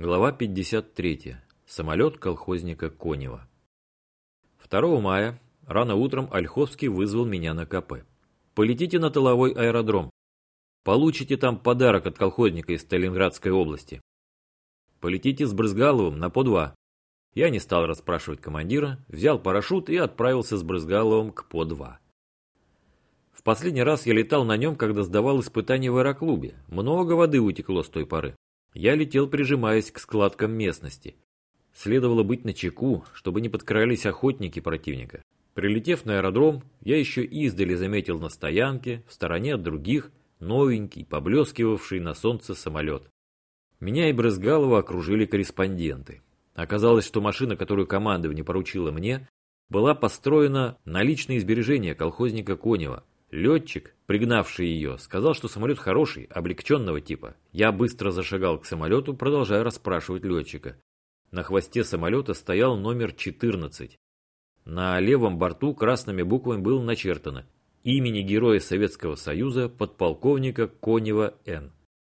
Глава 53. Самолет колхозника Конева. 2 мая рано утром Ольховский вызвал меня на КП. Полетите на тыловой аэродром. Получите там подарок от колхозника из Сталинградской области. Полетите с Брызгаловым на ПО-2. Я не стал расспрашивать командира, взял парашют и отправился с Брызгаловым к ПО-2. В последний раз я летал на нем, когда сдавал испытания в аэроклубе. Много воды утекло с той поры. Я летел, прижимаясь к складкам местности. Следовало быть начеку, чтобы не подкрались охотники противника. Прилетев на аэродром, я еще издали заметил на стоянке, в стороне от других, новенький, поблескивавший на солнце самолет. Меня и Брызгалова окружили корреспонденты. Оказалось, что машина, которую командование поручило мне, была построена на личные сбережения колхозника Конева, Летчик, пригнавший ее, сказал, что самолет хороший, облегченного типа. Я быстро зашагал к самолету, продолжая расспрашивать летчика. На хвосте самолета стоял номер 14. На левом борту красными буквами было начертано имени Героя Советского Союза подполковника Конева Н.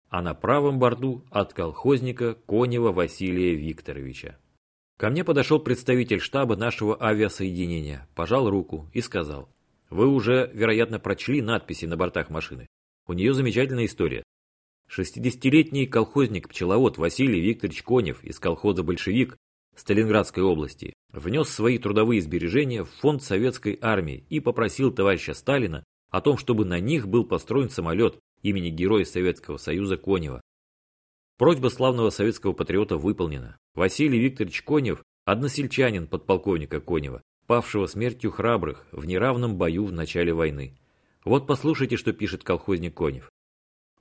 А на правом борту от колхозника Конева Василия Викторовича. Ко мне подошел представитель штаба нашего авиасоединения, пожал руку и сказал – вы уже, вероятно, прочли надписи на бортах машины. У нее замечательная история. 60-летний колхозник-пчеловод Василий Викторович Конев из колхоза «Большевик» Сталинградской области внес свои трудовые сбережения в фонд советской армии и попросил товарища Сталина о том, чтобы на них был построен самолет имени Героя Советского Союза Конева. Просьба славного советского патриота выполнена. Василий Викторович Конев – односельчанин подполковника Конева, павшего смертью храбрых в неравном бою в начале войны. Вот послушайте, что пишет колхозник Конев.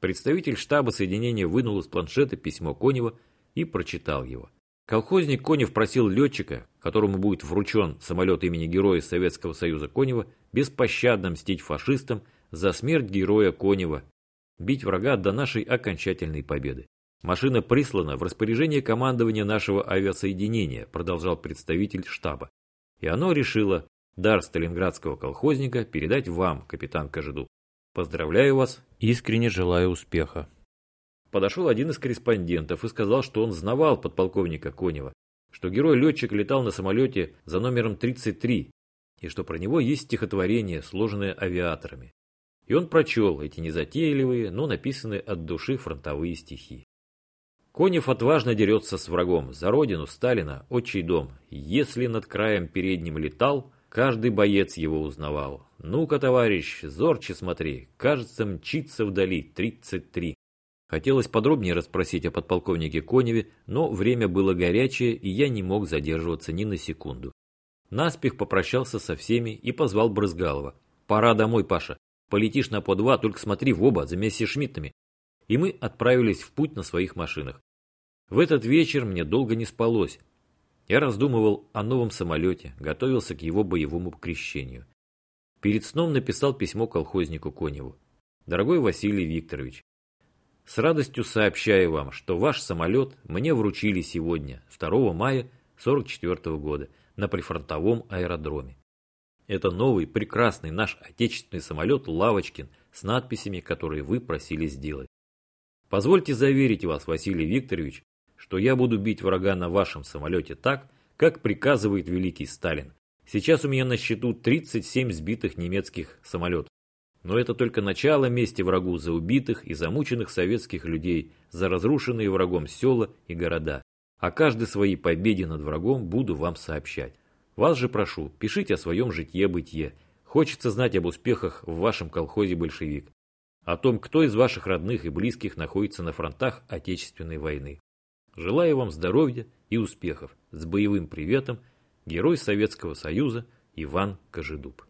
Представитель штаба соединения вынул из планшета письмо Конева и прочитал его. Колхозник Конев просил летчика, которому будет вручен самолет имени Героя Советского Союза Конева, беспощадно мстить фашистам за смерть героя Конева, бить врага до нашей окончательной победы. Машина прислана в распоряжение командования нашего авиасоединения, продолжал представитель штаба и оно решило дар сталинградского колхозника передать вам, капитан Кожеду. Поздравляю вас, искренне желаю успеха. Подошел один из корреспондентов и сказал, что он знавал подполковника Конева, что герой-летчик летал на самолете за номером 33, и что про него есть стихотворение, сложенное авиаторами. И он прочел эти незатейливые, но написанные от души фронтовые стихи. Конев отважно дерется с врагом. За родину Сталина, отчий дом. Если над краем передним летал, каждый боец его узнавал. Ну-ка, товарищ, зорче смотри, кажется, мчится вдали 33. Хотелось подробнее расспросить о подполковнике Коневе, но время было горячее, и я не мог задерживаться ни на секунду. Наспех попрощался со всеми и позвал Брызгалова. «Пора домой, Паша. Полетишь на по два, только смотри в оба, за Мессершмиттами». И мы отправились в путь на своих машинах. В этот вечер мне долго не спалось. Я раздумывал о новом самолете, готовился к его боевому крещению. Перед сном написал письмо колхознику Коневу. «Дорогой Василий Викторович, с радостью сообщаю вам, что ваш самолет мне вручили сегодня, 2 мая 44 года, на прифронтовом аэродроме. Это новый, прекрасный наш отечественный самолет «Лавочкин» с надписями, которые вы просили сделать. Позвольте заверить вас, Василий Викторович, что я буду бить врага на вашем самолете так, как приказывает великий Сталин. Сейчас у меня на счету 37 сбитых немецких самолетов. Но это только начало мести врагу за убитых и замученных советских людей, за разрушенные врагом села и города. О каждой своей победе над врагом буду вам сообщать. Вас же прошу, пишите о своем житье-бытие. Хочется знать об успехах в вашем колхозе «Большевик». О том, кто из ваших родных и близких находится на фронтах Отечественной войны. Желаю вам здоровья и успехов. С боевым приветом, герой Советского Союза Иван Кожедуб.